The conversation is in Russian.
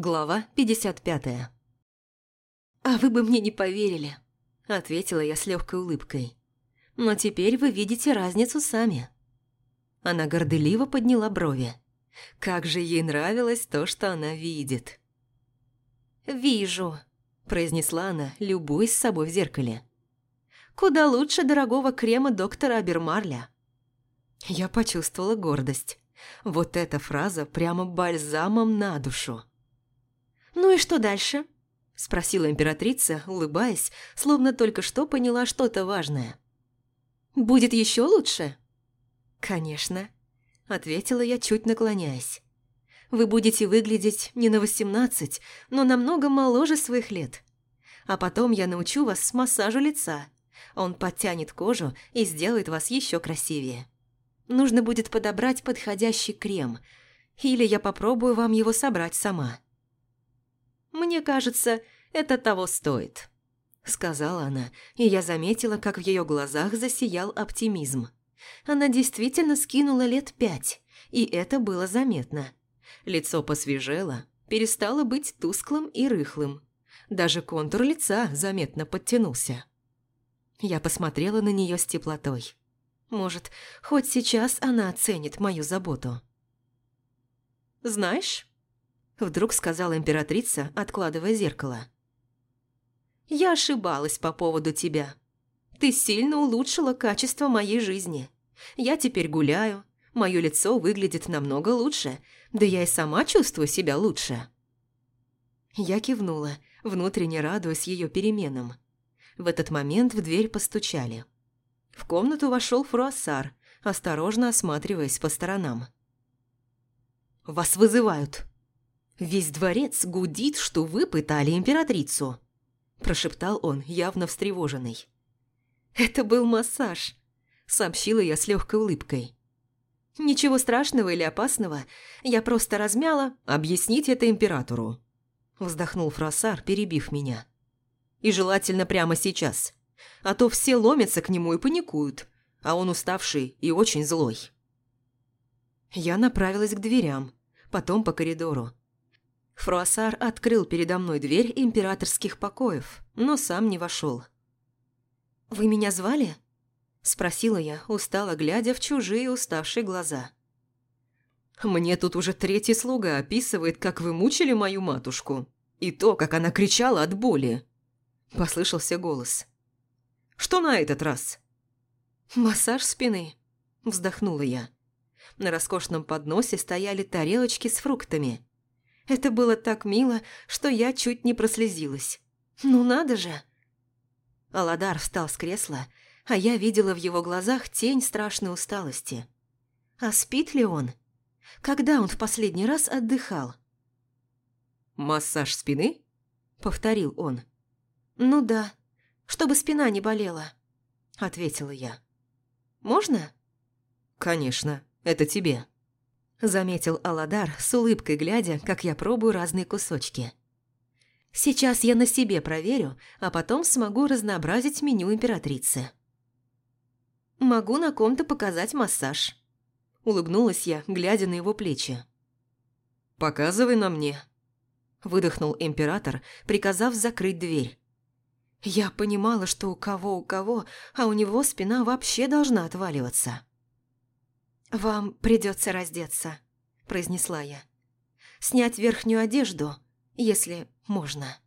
Глава 55 «А вы бы мне не поверили», – ответила я с легкой улыбкой. «Но теперь вы видите разницу сами». Она горделиво подняла брови. Как же ей нравилось то, что она видит. «Вижу», – произнесла она, любуясь собой в зеркале. «Куда лучше дорогого крема доктора Абермарля». Я почувствовала гордость. Вот эта фраза прямо бальзамом на душу. «Ну и что дальше?» – спросила императрица, улыбаясь, словно только что поняла что-то важное. «Будет еще лучше?» «Конечно», – ответила я, чуть наклоняясь. «Вы будете выглядеть не на восемнадцать, но намного моложе своих лет. А потом я научу вас массажу лица. Он подтянет кожу и сделает вас еще красивее». Нужно будет подобрать подходящий крем, или я попробую вам его собрать сама. Мне кажется, это того стоит, сказала она, и я заметила, как в ее глазах засиял оптимизм. Она действительно скинула лет пять, и это было заметно. Лицо посвежело, перестало быть тусклым и рыхлым. Даже контур лица заметно подтянулся. Я посмотрела на нее с теплотой. Может, хоть сейчас она оценит мою заботу. «Знаешь?» – вдруг сказала императрица, откладывая зеркало. «Я ошибалась по поводу тебя. Ты сильно улучшила качество моей жизни. Я теперь гуляю, мое лицо выглядит намного лучше, да я и сама чувствую себя лучше». Я кивнула, внутренне радуясь ее переменам. В этот момент в дверь постучали. В комнату вошел Фруассар, осторожно осматриваясь по сторонам. «Вас вызывают!» «Весь дворец гудит, что вы пытали императрицу», – прошептал он, явно встревоженный. «Это был массаж», – сообщила я с легкой улыбкой. «Ничего страшного или опасного, я просто размяла. Объясните это императору», – вздохнул Фросар, перебив меня. «И желательно прямо сейчас а то все ломятся к нему и паникуют, а он уставший и очень злой. Я направилась к дверям, потом по коридору. Фруассар открыл передо мной дверь императорских покоев, но сам не вошел. «Вы меня звали?» – спросила я, устало глядя в чужие уставшие глаза. «Мне тут уже третий слуга описывает, как вы мучили мою матушку, и то, как она кричала от боли», – послышался голос. Что на этот раз?» «Массаж спины», – вздохнула я. На роскошном подносе стояли тарелочки с фруктами. Это было так мило, что я чуть не прослезилась. «Ну надо же!» Аладар встал с кресла, а я видела в его глазах тень страшной усталости. А спит ли он? Когда он в последний раз отдыхал? «Массаж спины?» – повторил он. «Ну да», чтобы спина не болела», – ответила я. «Можно?» «Конечно, это тебе», – заметил Аладар с улыбкой, глядя, как я пробую разные кусочки. «Сейчас я на себе проверю, а потом смогу разнообразить меню императрицы». «Могу на ком-то показать массаж», – улыбнулась я, глядя на его плечи. «Показывай на мне», – выдохнул император, приказав закрыть дверь. Я понимала, что у кого у кого, а у него спина вообще должна отваливаться. «Вам придется раздеться», – произнесла я. «Снять верхнюю одежду, если можно».